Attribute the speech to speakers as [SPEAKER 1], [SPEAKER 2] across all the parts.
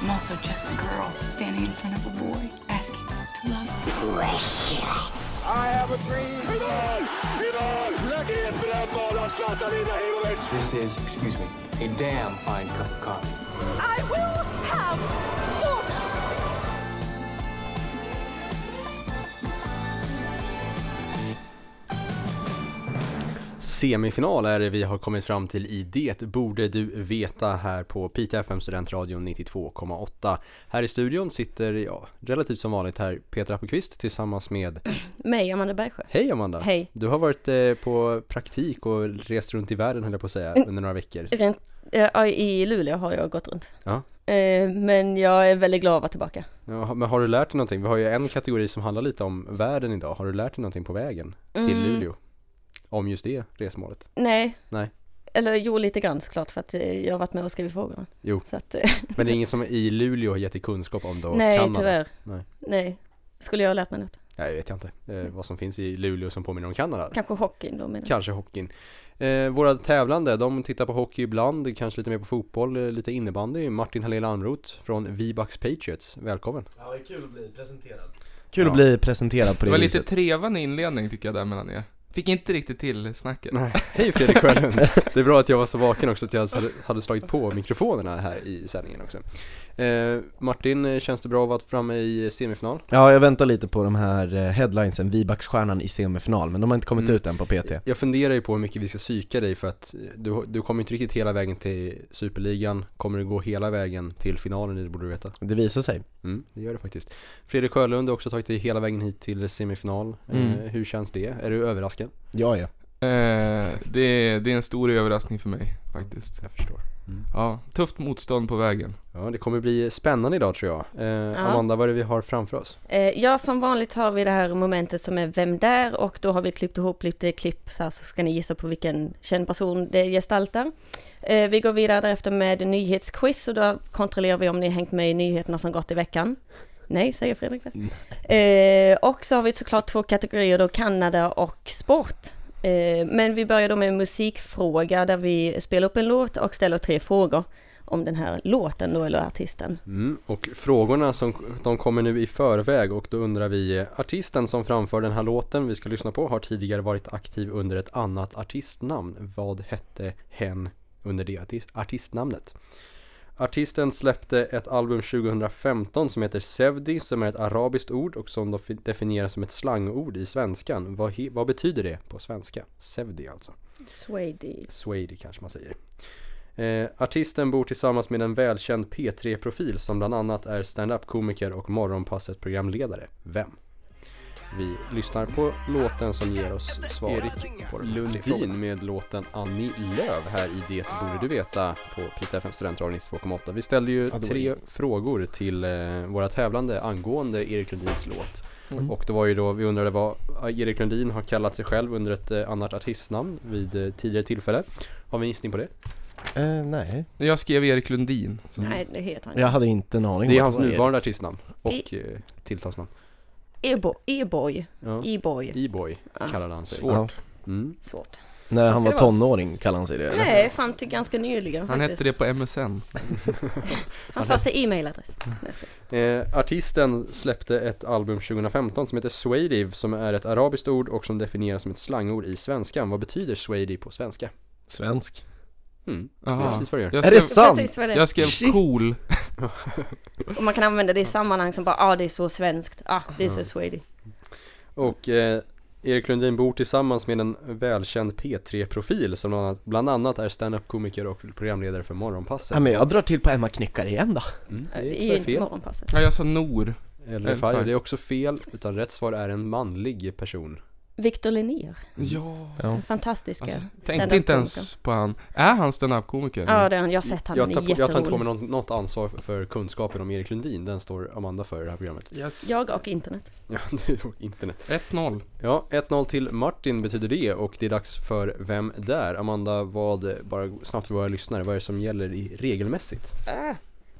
[SPEAKER 1] I'm also just a girl standing in front of a boy asking to love. Precious.
[SPEAKER 2] This is, excuse me, a damn fine cup of coffee.
[SPEAKER 3] I will have
[SPEAKER 4] Semifinal är det vi har kommit fram till i Det borde du veta här på Piteå FM Studentradion 92,8. Här i studion sitter, ja, relativt som vanligt här Peter Appelqvist tillsammans med
[SPEAKER 5] Mig, Amanda Bergsjö.
[SPEAKER 4] Hej Amanda!
[SPEAKER 5] Hej.
[SPEAKER 4] Du har varit eh, på praktik och rest runt i världen höll jag på att säga under några veckor.
[SPEAKER 5] Rent, ja, I Luleå har jag gått runt.
[SPEAKER 4] Ja.
[SPEAKER 5] Eh, men jag är väldigt glad att vara tillbaka.
[SPEAKER 4] Ja, men har du lärt dig någonting? Vi har ju en kategori som handlar lite om världen idag. Har du lärt dig någonting på vägen till
[SPEAKER 5] Mm.
[SPEAKER 4] Luleå? Om just det resmålet?
[SPEAKER 5] Nej.
[SPEAKER 4] Nej.
[SPEAKER 5] Eller jo, lite grann såklart för att eh, jag har varit med och skrivit frågorna.
[SPEAKER 4] Jo.
[SPEAKER 5] Så att, eh,
[SPEAKER 4] Men det är ingen som i Luleå har gett dig kunskap om då
[SPEAKER 5] nej,
[SPEAKER 4] Kanada?
[SPEAKER 5] tyvärr.
[SPEAKER 4] Nej.
[SPEAKER 5] Nej. Skulle jag ha lärt mig något?
[SPEAKER 4] Nej, vet jag inte. Eh, vad som finns i Luleå som påminner om Kanada.
[SPEAKER 5] Kanske hockeyn då menar jag.
[SPEAKER 4] Kanske hockeyn. Eh, våra tävlande, de tittar på hockey ibland, kanske lite mer på fotboll, eh, lite innebandy. Martin Hallén Almroth från V-Bucks Patriots, välkommen.
[SPEAKER 6] Ja, det är kul att bli presenterad.
[SPEAKER 7] Kul
[SPEAKER 4] Ja.
[SPEAKER 7] att bli presenterad på
[SPEAKER 6] Det
[SPEAKER 7] det,
[SPEAKER 6] var
[SPEAKER 7] viset.
[SPEAKER 6] lite trevande inledning tycker jag där mellan er. Fick inte riktigt till snacket.
[SPEAKER 4] Nej, hej Fredrik Sjölund. Det är bra att jag var så vaken också att jag hade, hade slagit på mikrofonerna här i sändningen också. Eh, Martin, känns det bra att vara framme i semifinal?
[SPEAKER 7] Ja, jag väntar lite på de här eh, headlinesen, Vibacksstjärnan i semifinal, men de har inte kommit
[SPEAKER 4] Mm.
[SPEAKER 7] ut än på PT.
[SPEAKER 4] Jag funderar ju på hur mycket vi ska psyka dig för att du, du kommer inte riktigt hela vägen till Superligan. Kommer du gå hela vägen till finalen, det borde du veta.
[SPEAKER 7] Det visar sig.
[SPEAKER 4] Mm, det gör det faktiskt. Fredrik Sjölund har också tagit dig hela vägen hit till semifinal.
[SPEAKER 6] Mm.
[SPEAKER 4] Eh, hur känns det? Är du överraskad?
[SPEAKER 7] Ja, ja.
[SPEAKER 6] Eh, det, är, det är en stor överraskning för mig faktiskt.
[SPEAKER 4] Jag förstår.
[SPEAKER 6] Ja, tufft motstånd på vägen.
[SPEAKER 4] Ja, det kommer bli spännande idag tror jag. Eh, Amanda, vad är det vi har framför oss?
[SPEAKER 5] Eh, ja, som vanligt har vi det här momentet som är Vem där? Och då har vi klippt ihop lite klipp så här så ska ni gissa på vilken känd person det gestaltar. Eh, vi går vidare därefter med nyhetsquiz och då kontrollerar vi om ni hängt med i nyheterna som gått i veckan. Nej, säger Fredrik det. Eh, och så har vi såklart två kategorier då, Kanada och sport. Eh, men vi börjar då med en musikfråga där vi spelar upp en låt och ställer tre frågor om den här låten då, eller artisten.
[SPEAKER 4] Mm, och frågorna som de kommer nu i förväg och då undrar vi Artisten som framför den här låten vi ska lyssna på har tidigare varit aktiv under ett annat artistnamn. Vad hette hen under det artist- artistnamnet? Artisten släppte ett album 2015 som heter Sevdi som är ett arabiskt ord och som då fi- definieras som ett slangord i svenskan. Vad, vad betyder det på svenska? Sevdi alltså.
[SPEAKER 5] Swady.
[SPEAKER 4] Swady kanske man säger. Eh, artisten bor tillsammans med en välkänd P3-profil som bland annat är stand-up-komiker och morgonpasset programledare. Vem? Vi lyssnar på låten som ger oss svar Erik på Lundin med låten Annie Lööf här i Det borde du veta på Pita FM Studentradion 92,8. Vi ställde ju tre frågor till eh, våra tävlande angående Erik Lundins låt.
[SPEAKER 7] Mm.
[SPEAKER 4] Och det var ju då vi undrade vad Erik Lundin har kallat sig själv under ett eh, annat artistnamn vid eh, tidigare tillfälle. Har vi en gissning på det?
[SPEAKER 7] Eh, nej.
[SPEAKER 6] Jag skrev Erik Lundin. Så.
[SPEAKER 5] Nej, det heter han.
[SPEAKER 7] Jag hade inte en aning
[SPEAKER 4] Det är hans nuvarande artistnamn och eh, tilltalsnamn.
[SPEAKER 5] E-boy. E-boy.
[SPEAKER 4] Ja.
[SPEAKER 5] E-boy.
[SPEAKER 4] E-boy kallade han sig.
[SPEAKER 7] Svårt.
[SPEAKER 4] Mm.
[SPEAKER 5] Svårt.
[SPEAKER 7] När han var tonåring kallade han sig det?
[SPEAKER 5] Nej, fan till ganska nyligen
[SPEAKER 6] Han
[SPEAKER 5] faktiskt.
[SPEAKER 6] hette det på MSN.
[SPEAKER 5] Hans första e-mailadress.
[SPEAKER 4] Eh, artisten släppte ett album 2015 som heter Swadive som är ett arabiskt ord och som definieras som ett slangord i svenskan. Vad betyder Swady på svenska?
[SPEAKER 7] Svensk.
[SPEAKER 4] Mm. Det är
[SPEAKER 6] Aha.
[SPEAKER 4] precis vad det gör.
[SPEAKER 6] Jag
[SPEAKER 7] Är det
[SPEAKER 6] skrev,
[SPEAKER 7] sant?
[SPEAKER 5] Precis vad det är.
[SPEAKER 6] jag skrev
[SPEAKER 7] Shit.
[SPEAKER 6] cool.
[SPEAKER 5] Och man kan använda det i sammanhang som bara, ah det är så svenskt, ah det är så swedy.
[SPEAKER 4] Och eh, Erik Lundin bor tillsammans med en välkänd P3-profil som bland annat, bland annat är stand-up-komiker och programledare för Morgonpasset.
[SPEAKER 7] Ja men jag drar till på Emma Knyckare igen då.
[SPEAKER 4] Mm,
[SPEAKER 5] Det är ju inte
[SPEAKER 4] fel.
[SPEAKER 5] morgonpasset.
[SPEAKER 6] Ja, jag sa Nor.
[SPEAKER 4] Eller
[SPEAKER 6] Eller
[SPEAKER 4] Fire, det är också fel, utan rätt svar är en manlig person.
[SPEAKER 5] Victor Linnér,
[SPEAKER 6] Ja.
[SPEAKER 5] Den fantastiska
[SPEAKER 6] Alltså, tänkte inte ens på han. Är han standup-komiker?
[SPEAKER 5] Ja, det har han. jag har sett han,
[SPEAKER 4] Jag tar,
[SPEAKER 5] är
[SPEAKER 4] jag tar inte på mig något, något ansvar för kunskapen om Erik Lundin, den står Amanda för i det här programmet.
[SPEAKER 6] Yes.
[SPEAKER 5] Jag och internet.
[SPEAKER 4] Ja, du och internet.
[SPEAKER 6] 1-0.
[SPEAKER 4] Ja, 1-0 till Martin betyder det och det är dags för Vem där? Amanda, vad, bara snabbt för våra lyssnare, vad är det som gäller i, regelmässigt?
[SPEAKER 5] Ah.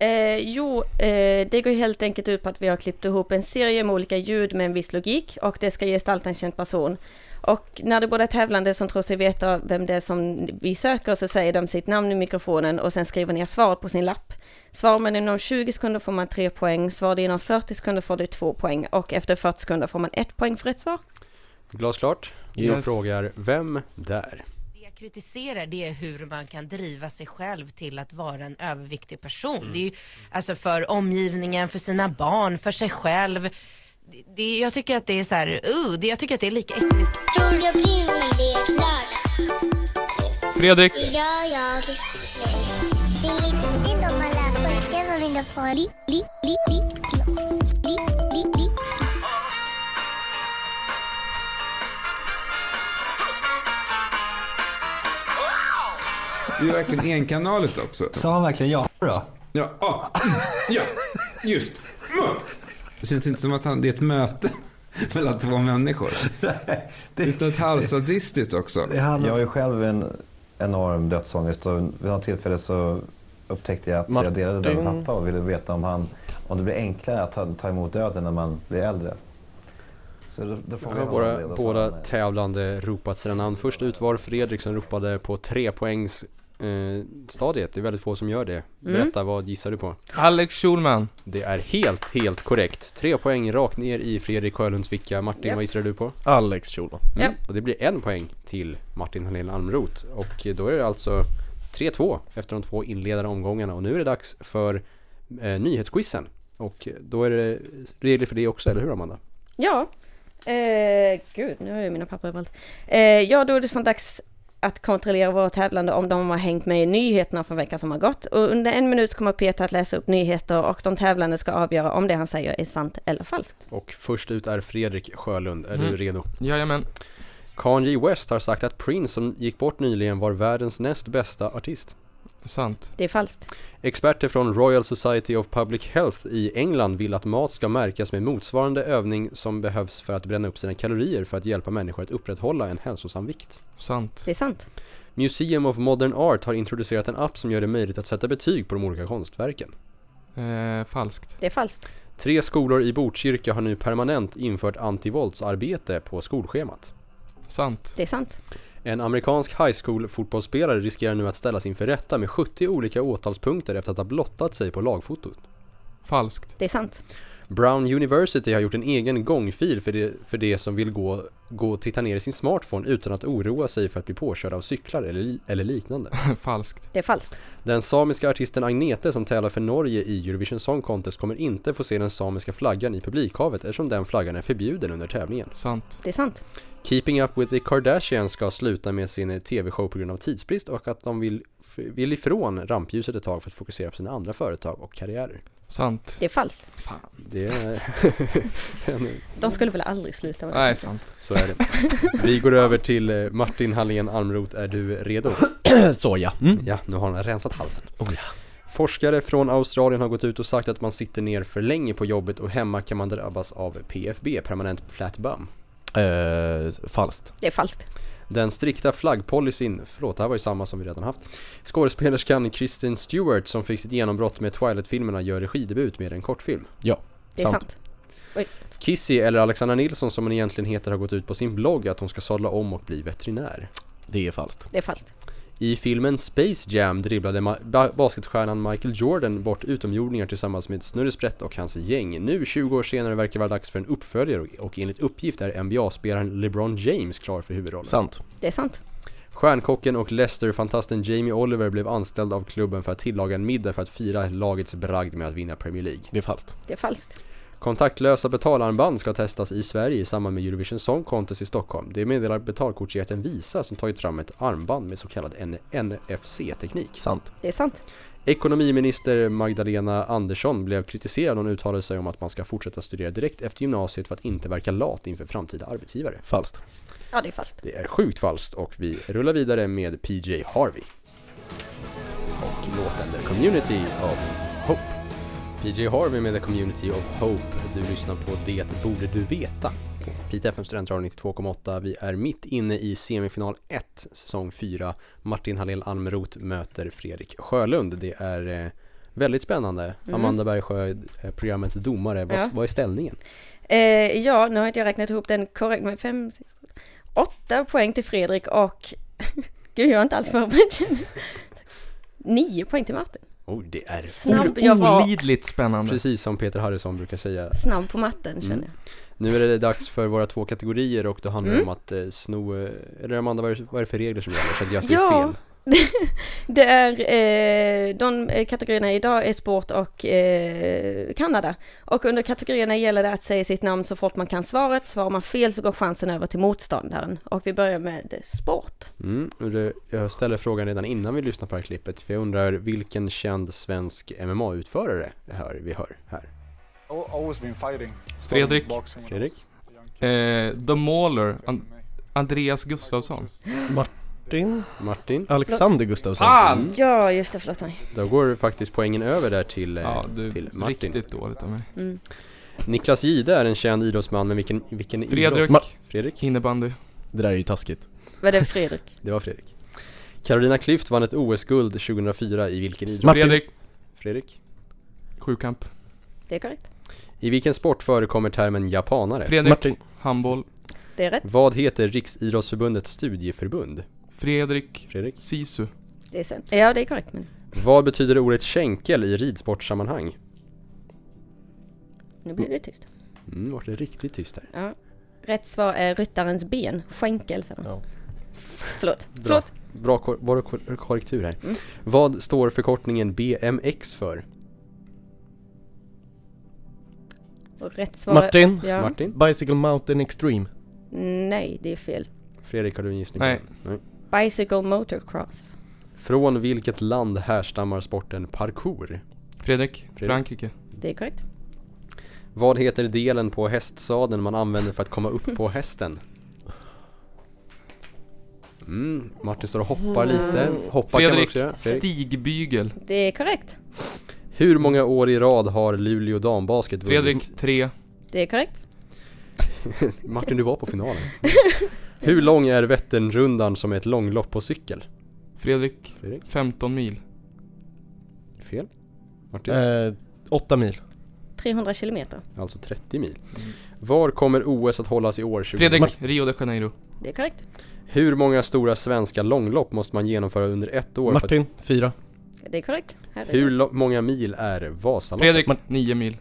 [SPEAKER 5] Eh, jo, eh, det går helt enkelt ut på att vi har klippt ihop en serie med olika ljud med en viss logik och det ska gestalta en känd person. Och när det båda tävlande som tror sig veta vem det är som vi söker så säger de sitt namn i mikrofonen och sen skriver ner svaret på sin lapp. Svarar man inom 20 sekunder får man 3 poäng, svarar du inom 40 sekunder får du 2 poäng och efter 40 sekunder får man 1 poäng för rätt svar.
[SPEAKER 4] Glasklart. Jag
[SPEAKER 6] Yes.
[SPEAKER 4] frågar, vem där?
[SPEAKER 8] Kritiserar det är hur man kan driva sig själv till att vara en överviktig person. Det är ju alltså för omgivningen, för sina barn, för sig själv. Det, det, jag tycker att det är så här, uh, det, jag tycker att det är lika äckligt.
[SPEAKER 6] Fredrik,
[SPEAKER 3] Ja, jag. Det är viktigt om man lär pojkar som inte får
[SPEAKER 9] Det är verkligen enkanaligt också.
[SPEAKER 10] Sa han verkligen ja då?
[SPEAKER 9] Ja, ah, ja, just. Det känns inte som att han, det är ett möte mellan två människor. Det är ett halvsadistiskt också.
[SPEAKER 10] Det är han...
[SPEAKER 11] Jag ju själv en enorm dödsångest och vid något tillfälle så upptäckte jag att
[SPEAKER 7] Martin.
[SPEAKER 11] jag delade den med pappa och ville veta om, han, om det blir enklare att ta, ta emot döden när man blir äldre. Så då, då det
[SPEAKER 4] våra båda tävlande ropat sina namn. Först ut var Fredrik som ropade på tre poängs eh, stadiet. Det är väldigt få som gör det. Berätta, vad gissar du på?
[SPEAKER 6] Alex Schulman.
[SPEAKER 4] Det är helt, helt korrekt. Tre poäng rakt ner i Fredrik Sjölunds ficka. Martin,
[SPEAKER 5] Japp.
[SPEAKER 4] vad gissar du på?
[SPEAKER 7] Alex Schulman.
[SPEAKER 4] Mm. Och det blir en poäng till Martin Helén Almroth. Och då är det alltså 3-2 efter de två inledande omgångarna. Och nu är det dags för eh, nyhetsquizen. Och då är det regler för det också, eller hur Amanda?
[SPEAKER 5] Ja, eh, gud nu har jag mina papper överallt. Eh, ja, då är det som dags att kontrollera våra tävlande om de har hängt med i nyheterna för veckan som har gått. Och under en minut kommer Peter att läsa upp nyheter och de tävlande ska avgöra om det han säger är sant eller falskt.
[SPEAKER 4] Och först ut är Fredrik Sjölund. Är du
[SPEAKER 6] Mm.
[SPEAKER 4] redo?
[SPEAKER 6] Jajamän.
[SPEAKER 4] Kanye West har sagt att Prince som gick bort nyligen var världens näst bästa artist.
[SPEAKER 6] Sant.
[SPEAKER 5] Det är falskt.
[SPEAKER 4] Experter från Royal Society of Public Health i England vill att mat ska märkas med motsvarande övning som behövs för att bränna upp sina kalorier för att hjälpa människor att upprätthålla en hälsosam vikt.
[SPEAKER 6] Sant.
[SPEAKER 5] Det är sant.
[SPEAKER 4] Museum of Modern Art har introducerat en app som gör det möjligt att sätta betyg på de olika konstverken.
[SPEAKER 6] Eh, falskt.
[SPEAKER 5] Det är falskt.
[SPEAKER 4] Tre skolor i Botkyrka har nu permanent infört antivåldsarbete på skolschemat.
[SPEAKER 6] Sant.
[SPEAKER 5] Det är sant.
[SPEAKER 4] En amerikansk high school fotbollsspelare riskerar nu att ställas inför rätta med 70 olika åtalspunkter efter att ha blottat sig på lagfotot.
[SPEAKER 6] Falskt.
[SPEAKER 5] Det är sant.
[SPEAKER 4] Brown University har gjort en egen gångfil för det, för det som vill gå, gå och titta ner i sin smartphone utan att oroa sig för att bli påkörd av cyklar eller, eller liknande.
[SPEAKER 6] falskt.
[SPEAKER 5] Det är falskt.
[SPEAKER 4] Den samiska artisten Agnete som tävlar för Norge i Eurovision Song Contest kommer inte få se den samiska flaggan i publikhavet eftersom den flaggan är förbjuden under tävlingen.
[SPEAKER 6] Sant.
[SPEAKER 5] Det är sant.
[SPEAKER 4] Keeping Up With The Kardashians ska sluta med sin tv-show på grund av tidsbrist och att de vill, vill ifrån rampljuset ett tag för att fokusera på sina andra företag och karriärer.
[SPEAKER 6] Sant.
[SPEAKER 5] Det är falskt.
[SPEAKER 4] Det är...
[SPEAKER 5] De skulle väl aldrig sluta med det?
[SPEAKER 6] Nej, sant.
[SPEAKER 4] Så är det. Vi går över till eh, Martin Hallén Almroth. Är du redo?
[SPEAKER 7] Så ja. Mm.
[SPEAKER 4] Ja, nu har han rensat halsen.
[SPEAKER 7] Oh, ja.
[SPEAKER 4] Forskare från Australien har gått ut och sagt att man sitter ner för länge på jobbet och hemma kan man drabbas av PFB, permanent flat bum.
[SPEAKER 7] Eh, falskt.
[SPEAKER 5] Det är falskt.
[SPEAKER 4] Den strikta flaggpolicyn, förlåt det här var ju samma som vi redan haft. Skådespelerskan Kristen Stewart som fick sitt genombrott med Twilight-filmerna gör regidebut med en kortfilm.
[SPEAKER 7] Ja.
[SPEAKER 5] Det är sant. Oj.
[SPEAKER 4] Kissy, eller Alexandra Nilsson som hon egentligen heter, har gått ut på sin blogg att hon ska sadla om och bli veterinär.
[SPEAKER 7] Det är falskt.
[SPEAKER 5] Det är falskt.
[SPEAKER 4] I filmen Space Jam dribblade ma- ba- basketstjärnan Michael Jordan bort utomjordingar tillsammans med Snurre Sprätt och hans gäng. Nu 20 år senare verkar det vara dags för en uppföljare och- och enligt uppgift är NBA-spelaren LeBron James klar för huvudrollen.
[SPEAKER 7] Sant.
[SPEAKER 5] Det är sant.
[SPEAKER 4] Stjärnkocken och Leicester-fantasten Jamie Oliver blev anställd av klubben för att tillaga en middag för att fira lagets bragd med att vinna Premier League.
[SPEAKER 7] Det är falskt.
[SPEAKER 5] Det är falskt.
[SPEAKER 4] Kontaktlösa betalarmband ska testas i Sverige i samband med Eurovision Song Contest i Stockholm. Det meddelar betalkortsjätten Visa som tagit fram ett armband med så kallad NFC-teknik.
[SPEAKER 7] Sant.
[SPEAKER 5] Det är sant.
[SPEAKER 4] Ekonomiminister Magdalena Andersson blev kritiserad när hon uttalade sig om att man ska fortsätta studera direkt efter gymnasiet för att inte verka lat inför framtida arbetsgivare.
[SPEAKER 7] Falskt.
[SPEAKER 5] Ja, det är falskt.
[SPEAKER 4] Det är sjukt falskt och vi rullar vidare med PJ Harvey. Och låten The Community of Hope. PJ Harvey med The Community of Hope. Du lyssnar på Det borde du veta. På Pite FM Studentradio 92,8. Vi är mitt inne i semifinal 1, säsong 4. Martin Hallel Almroth möter Fredrik Sjölund. Det är eh, Väldigt spännande.
[SPEAKER 5] Mm.
[SPEAKER 4] Amanda Bergsjö, eh, programmets domare. Vad,
[SPEAKER 5] Ja.
[SPEAKER 4] vad är ställningen?
[SPEAKER 5] Eh, ja, nu har inte jag räknat ihop den korrekt, men fem, åtta poäng till Fredrik och gud, jag är inte alls förberedd. Nio poäng till Martin.
[SPEAKER 4] Oh, det är
[SPEAKER 5] Snabb, jag var
[SPEAKER 6] Olidligt spännande.
[SPEAKER 4] precis som Peter Harrison brukar säga.
[SPEAKER 5] snabb på matten känner
[SPEAKER 4] Mm.
[SPEAKER 5] jag.
[SPEAKER 4] Nu är det dags för våra två kategorier och då handlar det
[SPEAKER 5] Mm.
[SPEAKER 4] om att eh, sno, eh, eller Amanda vad är, det- vad är det för regler som gäller så att jag säger
[SPEAKER 5] Ja.
[SPEAKER 4] fel?
[SPEAKER 5] Det är, eh, de eh, kategorierna idag är sport och eh, Kanada. Och under kategorierna gäller det att säga sitt namn så fort man kan svaret. Svarar man fel så går chansen över till motståndaren. Och vi börjar med sport.
[SPEAKER 4] Mm, det, jag ställer frågan redan innan vi lyssnar på det här klippet för jag undrar vilken känd svensk MMA-utförare hör, vi hör här?
[SPEAKER 10] Always been fighting.
[SPEAKER 6] Fredrik.
[SPEAKER 4] Fredrik?
[SPEAKER 6] Eh, The Mauler. An- Andreas Gustafsson.
[SPEAKER 7] Martin?
[SPEAKER 4] Martin?
[SPEAKER 7] Alexander Gustafsson.
[SPEAKER 6] Ah!
[SPEAKER 4] Mm.
[SPEAKER 5] Ja, just det, förlåt mig.
[SPEAKER 4] Då går faktiskt poängen över där till, eh,
[SPEAKER 6] Ja, du,
[SPEAKER 4] till Martin.
[SPEAKER 6] riktigt dåligt av mig.
[SPEAKER 5] Mm.
[SPEAKER 4] Niklas Gide är en känd idrottsman men vilken, vilken
[SPEAKER 6] Fredrik.
[SPEAKER 4] idrott? Fredrik?
[SPEAKER 6] Innebandy.
[SPEAKER 7] Det där är ju taskigt.
[SPEAKER 5] Var det Fredrik?
[SPEAKER 4] Det var Fredrik. Carolina Klüft vann ett OS-guld 2004 i vilken idrott?
[SPEAKER 7] Martin.
[SPEAKER 6] Fredrik.
[SPEAKER 4] Fredrik?
[SPEAKER 6] Sjukamp.
[SPEAKER 5] Det är korrekt.
[SPEAKER 4] I vilken sport förekommer termen japanare?
[SPEAKER 6] Fredrik.
[SPEAKER 7] Martin.
[SPEAKER 6] Handboll.
[SPEAKER 5] Det är rätt.
[SPEAKER 4] Vad heter Riksidrottsförbundets studieförbund?
[SPEAKER 6] Fredrik.
[SPEAKER 4] Fredrik?
[SPEAKER 6] Sisu.
[SPEAKER 5] Det är sen. Ja, det är korrekt. Men
[SPEAKER 4] Vad betyder ordet känkel i ridsportsammanhang?
[SPEAKER 5] nu blir det tyst.
[SPEAKER 4] Mm, vart det riktigt tyst här.
[SPEAKER 5] Ja. Rätt svar är ryttarens ben. Skänkel, säger.
[SPEAKER 7] Ja.
[SPEAKER 5] Förlåt.
[SPEAKER 4] Bra.
[SPEAKER 5] Förlåt.
[SPEAKER 4] Bra, kor- bra kor- korrektur här.
[SPEAKER 5] Mm.
[SPEAKER 4] Vad står förkortningen BMX för?
[SPEAKER 5] Och rätt svar
[SPEAKER 7] Martin.
[SPEAKER 5] Ja.
[SPEAKER 4] Martin?
[SPEAKER 7] Bicycle Mountain Extreme.
[SPEAKER 5] Nej, det är fel.
[SPEAKER 4] Fredrik, har du en gissning?
[SPEAKER 6] Nej.
[SPEAKER 4] Nej.
[SPEAKER 5] Bicycle motocross.
[SPEAKER 4] Från vilket land härstammar sporten parkour?
[SPEAKER 6] Fredrik.
[SPEAKER 4] Fredrik.
[SPEAKER 6] Frankrike.
[SPEAKER 5] Det är korrekt.
[SPEAKER 4] Vad heter delen på hästsadeln man använder för att komma upp på hästen? Mm, Martin står och hoppar lite. Hoppa kan man
[SPEAKER 6] Fredrik.
[SPEAKER 4] också göra. Fredrik.
[SPEAKER 6] Stigbygel.
[SPEAKER 5] Det är korrekt.
[SPEAKER 4] Hur många år i rad har Luleå dambasket vunnit?
[SPEAKER 6] Fredrik. Tre.
[SPEAKER 5] Det är korrekt.
[SPEAKER 4] Martin, du var på finalen. Hur lång är Vätternrundan som är ett långlopp på cykel?
[SPEAKER 6] Fredrik.
[SPEAKER 4] Fredrik?
[SPEAKER 6] 15 mil.
[SPEAKER 4] Fel? Martin?
[SPEAKER 7] Eh, åtta mil.
[SPEAKER 5] 300 kilometer.
[SPEAKER 4] Alltså 30 mil. Var kommer OS att hållas i år 2020?
[SPEAKER 6] Fredrik. Rio de Janeiro.
[SPEAKER 5] Det är korrekt.
[SPEAKER 4] Hur många stora svenska långlopp måste man genomföra under ett år? För att,
[SPEAKER 7] Martin, fyra.
[SPEAKER 5] Det är korrekt. Herregud.
[SPEAKER 4] hur många mil är Vasaloppet?
[SPEAKER 6] Fredrik. 9 mil.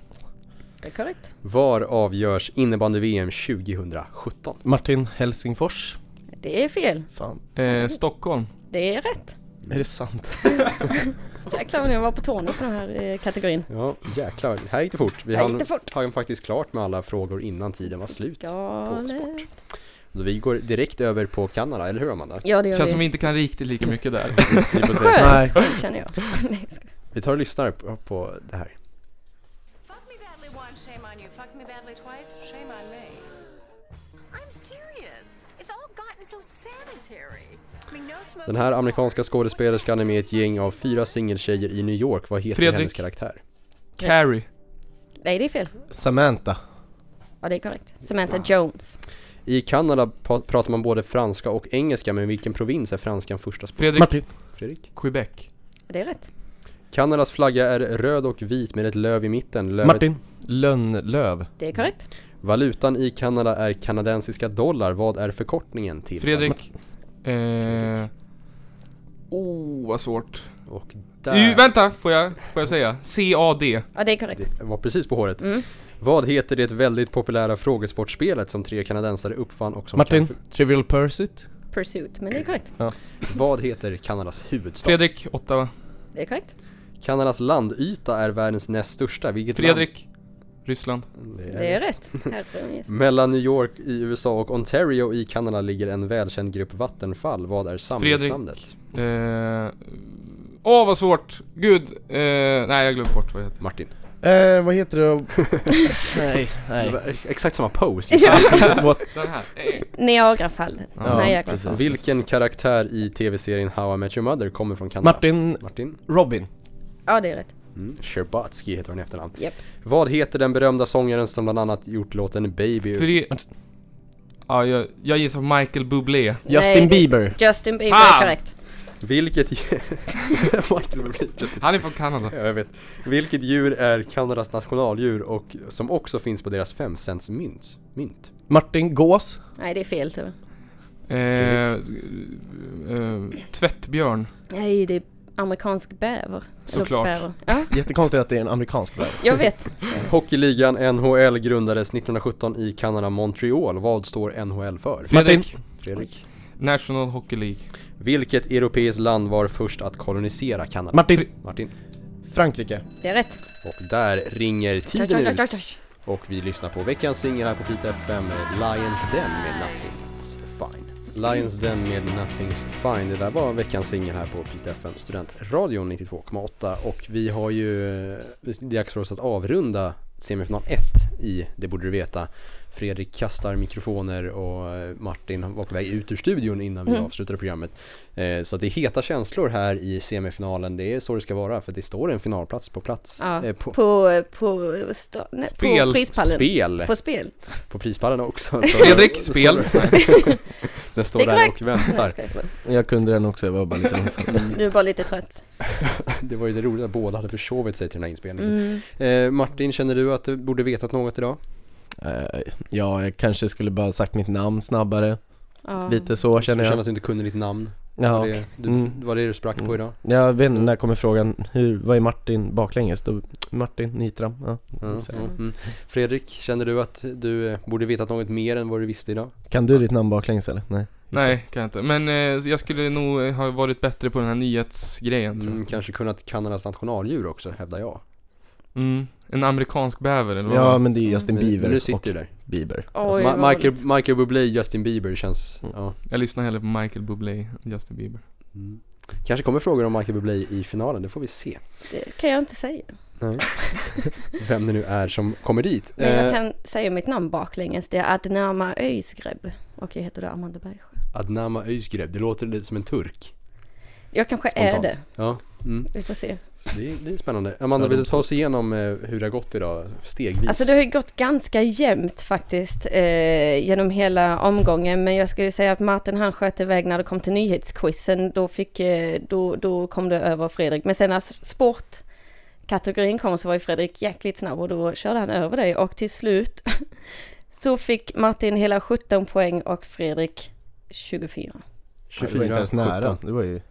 [SPEAKER 5] Det är korrekt.
[SPEAKER 4] Var avgörs innebandy-VM 2017?
[SPEAKER 7] Martin, Helsingfors.
[SPEAKER 5] Det är fel.
[SPEAKER 7] Fan,
[SPEAKER 6] Eh, Stockholm.
[SPEAKER 5] Det är rätt.
[SPEAKER 7] är det sant?
[SPEAKER 5] Jäklar vad ni var på tårna på den här eh, kategorin.
[SPEAKER 4] Ja, jäklar. Här gick det fort. Vi hann,
[SPEAKER 5] fort.
[SPEAKER 4] hann faktiskt klart med alla frågor innan tiden var slut.
[SPEAKER 5] Galet.
[SPEAKER 4] sport. Så vi går direkt över på Kanada, eller hur Amanda?
[SPEAKER 5] Ja, det gör
[SPEAKER 6] Känns
[SPEAKER 5] vi.
[SPEAKER 6] som vi inte kan riktigt lika mycket där.
[SPEAKER 5] Skönt känner jag.
[SPEAKER 4] Vi tar och lyssnar på, på det här.
[SPEAKER 12] Fuck me badly once, shame on you. Fuck me badly twice, shame on me. I'm serious. It's all gotten so sanitary. I mean, no.
[SPEAKER 4] Den här amerikanska skådespelerskan är med i ett gäng av fyra singeltjejer i New York. Vad heter
[SPEAKER 6] Fredrik.
[SPEAKER 4] hennes karaktär?
[SPEAKER 6] Carrie.
[SPEAKER 5] Nej, det är fel.
[SPEAKER 7] Samantha.
[SPEAKER 5] Ja, det är korrekt. Samantha Jones.
[SPEAKER 4] I Kanada pa- pratar man både franska och engelska, men vilken provins är franskan första språk?
[SPEAKER 6] Fredrik.
[SPEAKER 7] Martin.
[SPEAKER 4] Fredrik?
[SPEAKER 6] Quebec.
[SPEAKER 5] Det är rätt.
[SPEAKER 4] Kanadas flagga är röd och vit med ett löv i mitten. Lövet,
[SPEAKER 7] Martin. Lönnlöv.
[SPEAKER 5] Det är korrekt.
[SPEAKER 4] Valutan i Kanada är kanadensiska dollar. Vad är förkortningen till?
[SPEAKER 6] Fredrik. Eh... Oh, vad svårt.
[SPEAKER 4] Och där...
[SPEAKER 6] vänta, får jag, får jag säga? CAD.
[SPEAKER 5] Ja, det är korrekt.
[SPEAKER 4] Det var precis på håret.
[SPEAKER 5] Mm.
[SPEAKER 4] Vad heter det väldigt populära frågesportspelet som tre kanadensare uppfann och som
[SPEAKER 7] Martin.
[SPEAKER 4] kan-
[SPEAKER 7] Trivial Pursuit.
[SPEAKER 5] Pursuit, men det är korrekt.
[SPEAKER 4] Vad heter Kanadas huvudstad?
[SPEAKER 6] Fredrik, Ottawa.
[SPEAKER 5] Det är korrekt.
[SPEAKER 4] Kanadas landyta är världens näst största. Vilket
[SPEAKER 6] Fredrik. Ryssland.
[SPEAKER 4] land?
[SPEAKER 5] Det är rätt. Jesus.
[SPEAKER 4] Mellan New York i USA och Ontario i Kanada ligger en välkänd grupp vattenfall. Vad är samlingsnamnet?
[SPEAKER 6] Eh... Åh, vad svårt. Gud. Eh... Nej, jag glömde bort vad det heter.
[SPEAKER 4] Martin.
[SPEAKER 7] Eh, vad heter det? nej,
[SPEAKER 4] Det
[SPEAKER 7] nej.
[SPEAKER 4] exakt samma pose.
[SPEAKER 6] Eh.
[SPEAKER 5] Niagarafall.
[SPEAKER 6] Ja.
[SPEAKER 5] Falls.
[SPEAKER 4] Vilken karaktär i tv-serien How I Met Your Mother kommer från Kanada?
[SPEAKER 7] Martin
[SPEAKER 4] Martin?
[SPEAKER 7] Robin.
[SPEAKER 5] Ja, det är rätt.
[SPEAKER 4] Mm. Sherbatsky heter hon i efternamn.
[SPEAKER 5] Japp.
[SPEAKER 4] Vad heter den berömda sångaren som bland annat gjort låten Baby?
[SPEAKER 6] Fre... Ja, jag, jag gissar på Michael Bublé.
[SPEAKER 7] Justin
[SPEAKER 5] Nej,
[SPEAKER 7] Bieber.
[SPEAKER 5] Justin Bieber är korrekt.
[SPEAKER 4] Vilket.
[SPEAKER 6] Han är från Kanada.
[SPEAKER 4] Ja, jag vet. Vilket djur är Kanadas nationaldjur och som också finns på deras 5 cents mynt? mynt?
[SPEAKER 7] Martin Gås.
[SPEAKER 5] Nej, det är fel tyvärr.
[SPEAKER 6] Eh, eh, tvättbjörn.
[SPEAKER 5] Nej, det är amerikansk bäver.
[SPEAKER 6] Såklart.
[SPEAKER 5] bäver. Ja,
[SPEAKER 7] Jättekonstigt att det är en amerikansk bräd.
[SPEAKER 5] jag vet.
[SPEAKER 4] Hockeyligan NHL grundades 1917 i Kanada, Montreal. Vad står NHL för?
[SPEAKER 6] Fredrik.
[SPEAKER 4] Fredrik.
[SPEAKER 6] National Hockey League.
[SPEAKER 4] Vilket europeiskt land var först att kolonisera Kanada?
[SPEAKER 7] Martin.
[SPEAKER 4] Martin.
[SPEAKER 7] Frankrike.
[SPEAKER 5] Det är rätt.
[SPEAKER 4] Och där ringer tiden
[SPEAKER 5] tack, tack,
[SPEAKER 4] ut. Och vi lyssnar på veckans singel här på Pita FM Lions Den med Nothing's Fine. Lions Den med Nothing's Fine. Det där var veckans singel här på Pita FM Studentradion 92,8 och vi har ju, det är dags för oss att avrunda semifinal 1 i Det borde du veta. Fredrik kastar mikrofoner och eh, Martin var på väg ut ur studion innan vi
[SPEAKER 5] Mm.
[SPEAKER 4] avslutade programmet. Eh, Så att det är heta känslor här i semifinalen. Det är så det ska vara för det står en finalplats på plats.
[SPEAKER 5] Ja,
[SPEAKER 4] eh,
[SPEAKER 5] på, på, sta- nej,
[SPEAKER 6] Spel.
[SPEAKER 5] på prispallen.
[SPEAKER 4] Spel.
[SPEAKER 5] På spel.
[SPEAKER 4] På prispallen också.
[SPEAKER 6] Fredrik, spel.
[SPEAKER 4] Den står där och väntar.
[SPEAKER 5] jag
[SPEAKER 7] kunde den också, jag var bara lite långsam.
[SPEAKER 5] Du bara lite trött.
[SPEAKER 4] Det var ju det roliga att båda hade försovit sig till den här inspelningen.
[SPEAKER 5] Mm.
[SPEAKER 4] Eh, Martin, känner du att du borde vetat något idag?
[SPEAKER 7] Eh, ja, jag kanske skulle bara sagt mitt namn snabbare.
[SPEAKER 5] Ja.
[SPEAKER 7] Lite så
[SPEAKER 4] Du
[SPEAKER 7] känner
[SPEAKER 4] känner
[SPEAKER 7] jag.
[SPEAKER 4] att du inte kunde ditt namn?
[SPEAKER 7] Ja.
[SPEAKER 4] Var det du,
[SPEAKER 7] Mm.
[SPEAKER 4] var det du sprack på idag?
[SPEAKER 7] Jag vet inte, när kommer frågan, hur, vad är Martin baklänges? Då, Martin Nitram, ja.
[SPEAKER 4] Ja, ja, mm. Fredrik, känner du att du eh, borde vetat något mer än vad du visste idag?
[SPEAKER 7] Kan du ditt namn baklänges eller? Nej.
[SPEAKER 6] Nej, kan jag inte. Men eh, jag skulle nog eh, ha varit bättre på den här nyhetsgrejen tror
[SPEAKER 4] Mm,
[SPEAKER 6] jag.
[SPEAKER 4] kanske kunnat Kanadas nationaldjur också, hävdar jag.
[SPEAKER 6] Mm. En amerikansk bäver eller vad?
[SPEAKER 7] Ja men det är Justin
[SPEAKER 4] Men-
[SPEAKER 7] Bieber
[SPEAKER 4] men nu
[SPEAKER 7] och
[SPEAKER 4] sitter du där.
[SPEAKER 7] Bieber.
[SPEAKER 5] Oj,
[SPEAKER 4] Alltså,
[SPEAKER 5] vad
[SPEAKER 4] Ma- Michael,
[SPEAKER 5] roligt.
[SPEAKER 4] Michael Bublé, Justin Bieber känns, ja.
[SPEAKER 6] Jag lyssnar hellre på Michael Bublé än Justin Bieber.
[SPEAKER 4] Mm. Kanske kommer frågor om Michael Bublé i finalen, det får vi se.
[SPEAKER 5] Det kan jag inte säga.
[SPEAKER 4] Nej. Vem det nu är som kommer dit.
[SPEAKER 5] Men jag
[SPEAKER 4] Eh,
[SPEAKER 5] kan säga mitt namn baklänges. Det är Adnama Öjsgreb. Och jag heter då Amanda Bergsjö.
[SPEAKER 4] Adnama Özgrev, det låter lite som en turk.
[SPEAKER 5] Jag kanske
[SPEAKER 4] Spontant.
[SPEAKER 5] är det.
[SPEAKER 4] Ja, mm.
[SPEAKER 5] Vi får se.
[SPEAKER 4] Det, är, det är spännande. Amanda, vill du ta oss igenom eh, hur det har gått idag, stegvis?
[SPEAKER 5] Alltså det har ju gått ganska jämnt faktiskt eh, genom hela omgången. Men jag skulle säga att Martin han sköt iväg när det kom till nyhetsquizen. Då, fick, eh, då, då kom det över Fredrik. Men sen när sportkategorin kom så var ju Fredrik jäkligt snabb och då körde han över dig. Och till slut så fick Martin hela 17 poäng och Fredrik 24.
[SPEAKER 7] det var inte ens nära,
[SPEAKER 4] 17.
[SPEAKER 7] det var ju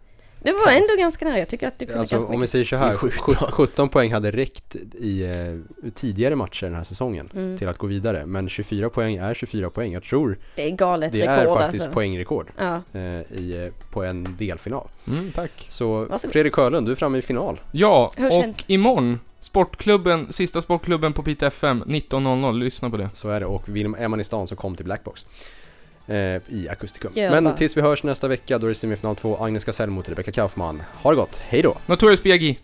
[SPEAKER 5] Det var ändå ganska nära. Jag tycker att du kunde
[SPEAKER 4] Alltså
[SPEAKER 5] ganska
[SPEAKER 4] om vi säger så här,
[SPEAKER 7] sjukt
[SPEAKER 4] 17 17 poäng hade räckt i eh, tidigare matcher den här säsongen
[SPEAKER 5] Mm.
[SPEAKER 4] till att gå vidare. Men 24 poäng är 24 poäng. Jag tror
[SPEAKER 5] Det är galet
[SPEAKER 4] det
[SPEAKER 5] rekord
[SPEAKER 4] är faktiskt
[SPEAKER 5] alltså.
[SPEAKER 4] poängrekord
[SPEAKER 5] Ja.
[SPEAKER 4] eh, i, eh, på en delfinal.
[SPEAKER 6] Mm, tack.
[SPEAKER 4] Så
[SPEAKER 5] Varsågod.
[SPEAKER 4] Fredrik Sjölund, du är framme i final.
[SPEAKER 6] Ja,
[SPEAKER 5] Hur
[SPEAKER 6] och
[SPEAKER 5] känns-
[SPEAKER 6] imorgon, Sportklubben, sista Sportklubben på Pite FM, 19.00, lyssna på det.
[SPEAKER 4] Så är det och vill, är man i stan så kom till Blackbox. Eh, I Akusticum.
[SPEAKER 5] Gör
[SPEAKER 4] Men tills vi hörs nästa vecka då är det semifinal 2 Agnes Gasell mot Rebecca Kaufman. Ha det gott, hej då!
[SPEAKER 6] Notorious B.I.G.